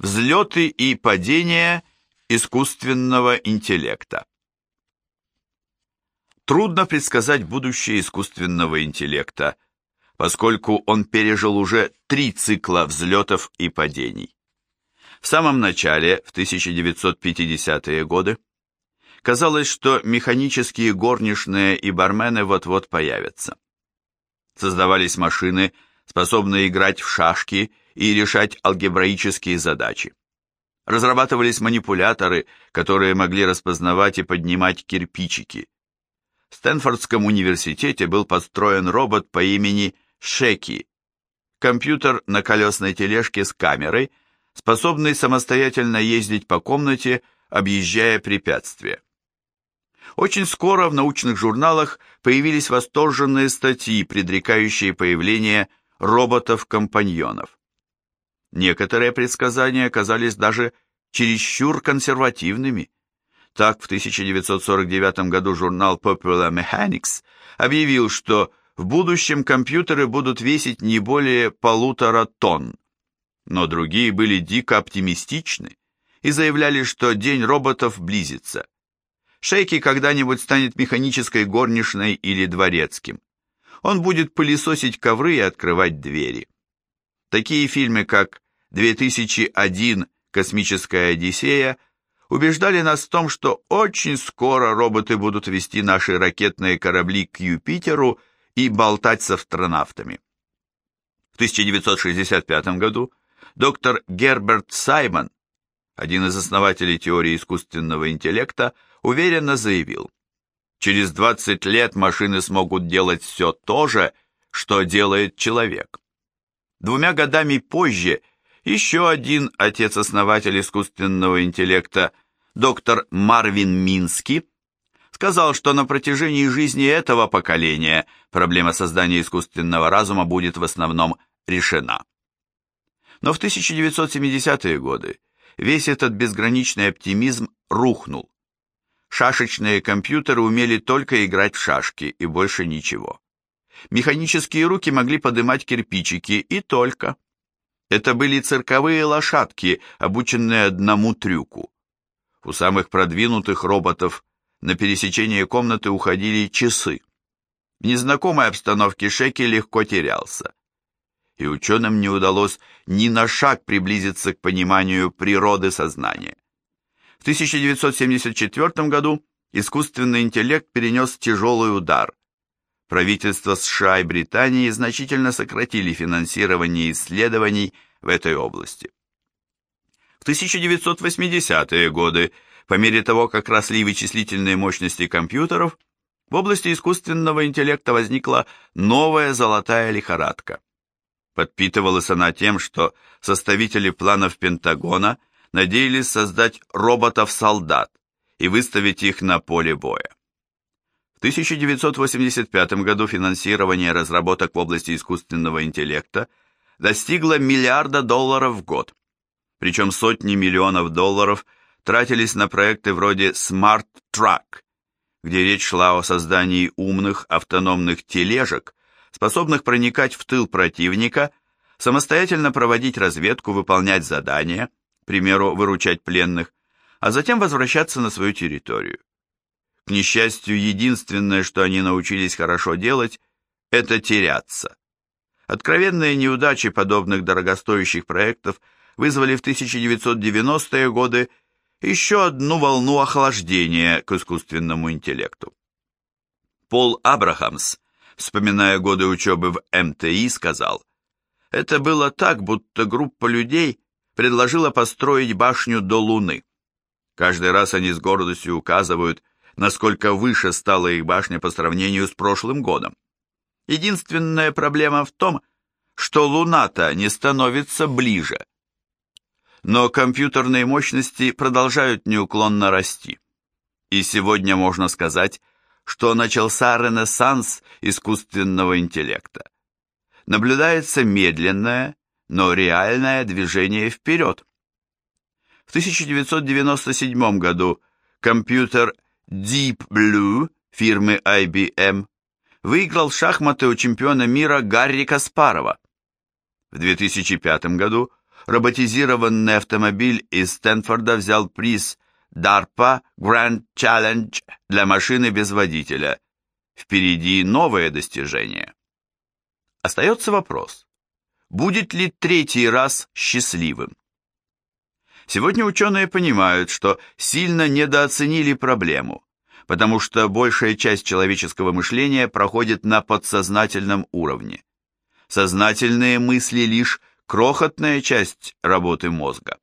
Взлеты и падения искусственного интеллекта. Трудно предсказать будущее искусственного интеллекта, поскольку он пережил уже три цикла взлетов и падений. В самом начале, в 1950-е годы, казалось, что механические горничные и бармены вот-вот появятся. Создавались машины, способные играть в шашки и решать алгебраические задачи. Разрабатывались манипуляторы, которые могли распознавать и поднимать кирпичики. В Стэнфордском университете был построен робот по имени Шеки, компьютер на колесной тележке с камерой, способный самостоятельно ездить по комнате, объезжая препятствия. Очень скоро в научных журналах появились восторженные статьи, предрекающие появление роботов-компаньонов. Некоторые предсказания оказались даже чересчур консервативными. Так, в 1949 году журнал Popular Mechanics объявил, что в будущем компьютеры будут весить не более полутора тонн. Но другие были дико оптимистичны и заявляли, что день роботов близится. Шейки когда-нибудь станет механической горничной или дворецким. Он будет пылесосить ковры и открывать двери. Такие фильмы, как «2001. Космическая Одиссея» убеждали нас в том, что очень скоро роботы будут вести наши ракетные корабли к Юпитеру и болтать с астронавтами. В 1965 году доктор Герберт Саймон, один из основателей теории искусственного интеллекта, уверенно заявил, через 20 лет машины смогут делать все то же, что делает человек. Двумя годами позже еще один отец-основатель искусственного интеллекта, доктор Марвин Мински, сказал, что на протяжении жизни этого поколения проблема создания искусственного разума будет в основном решена. Но в 1970-е годы весь этот безграничный оптимизм рухнул. Шашечные компьютеры умели только играть в шашки и больше ничего. Механические руки могли поднимать кирпичики и только. Это были цирковые лошадки, обученные одному трюку. У самых продвинутых роботов на пересечение комнаты уходили часы. В незнакомой обстановке Шеки легко терялся. И ученым не удалось ни на шаг приблизиться к пониманию природы сознания. В 1974 году искусственный интеллект перенес тяжелый удар. Правительства США и Британии значительно сократили финансирование исследований в этой области. В 1980-е годы по мере того, как росли вычислительные мощности компьютеров, в области искусственного интеллекта возникла новая золотая лихорадка. Подпитывалась она тем, что составители планов Пентагона надеялись создать роботов-солдат и выставить их на поле боя. В 1985 году финансирование разработок в области искусственного интеллекта достигло миллиарда долларов в год, причем сотни миллионов долларов – тратились на проекты вроде Smart Truck, где речь шла о создании умных автономных тележек, способных проникать в тыл противника, самостоятельно проводить разведку, выполнять задания, к примеру, выручать пленных, а затем возвращаться на свою территорию. К несчастью, единственное, что они научились хорошо делать, это теряться. Откровенные неудачи подобных дорогостоящих проектов вызвали в 1990-е годы еще одну волну охлаждения к искусственному интеллекту. Пол Абрахамс, вспоминая годы учебы в МТИ, сказал, «Это было так, будто группа людей предложила построить башню до Луны. Каждый раз они с гордостью указывают, насколько выше стала их башня по сравнению с прошлым годом. Единственная проблема в том, что Луна-то не становится ближе но компьютерные мощности продолжают неуклонно расти. И сегодня можно сказать, что начался ренессанс искусственного интеллекта. Наблюдается медленное, но реальное движение вперед. В 1997 году компьютер Deep Blue фирмы IBM выиграл шахматы у чемпиона мира Гарри Каспарова. В 2005 году роботизированный автомобиль из Стэнфорда взял приз DARPA Grand Challenge для машины без водителя. Впереди новое достижение. Остается вопрос, будет ли третий раз счастливым? Сегодня ученые понимают, что сильно недооценили проблему, потому что большая часть человеческого мышления проходит на подсознательном уровне. Сознательные мысли лишь крохотная часть работы мозга.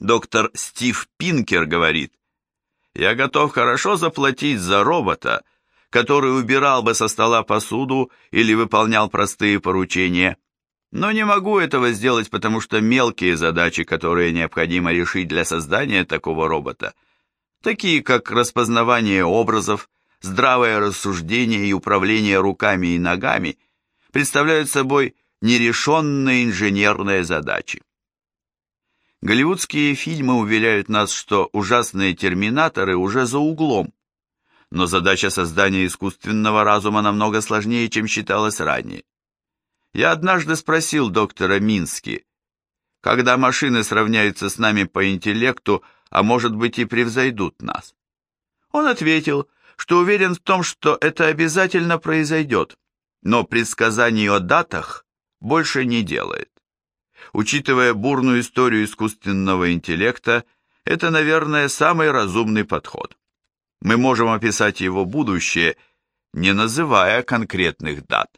Доктор Стив Пинкер говорит, «Я готов хорошо заплатить за робота, который убирал бы со стола посуду или выполнял простые поручения, но не могу этого сделать, потому что мелкие задачи, которые необходимо решить для создания такого робота, такие как распознавание образов, здравое рассуждение и управление руками и ногами, представляют собой нерешенные инженерные задачи. Голливудские фильмы уверяют нас, что ужасные терминаторы уже за углом, но задача создания искусственного разума намного сложнее, чем считалось ранее. Я однажды спросил доктора Мински, когда машины сравняются с нами по интеллекту, а может быть и превзойдут нас. Он ответил, что уверен в том, что это обязательно произойдет, но предсказаний о датах больше не делает. Учитывая бурную историю искусственного интеллекта, это, наверное, самый разумный подход. Мы можем описать его будущее, не называя конкретных дат.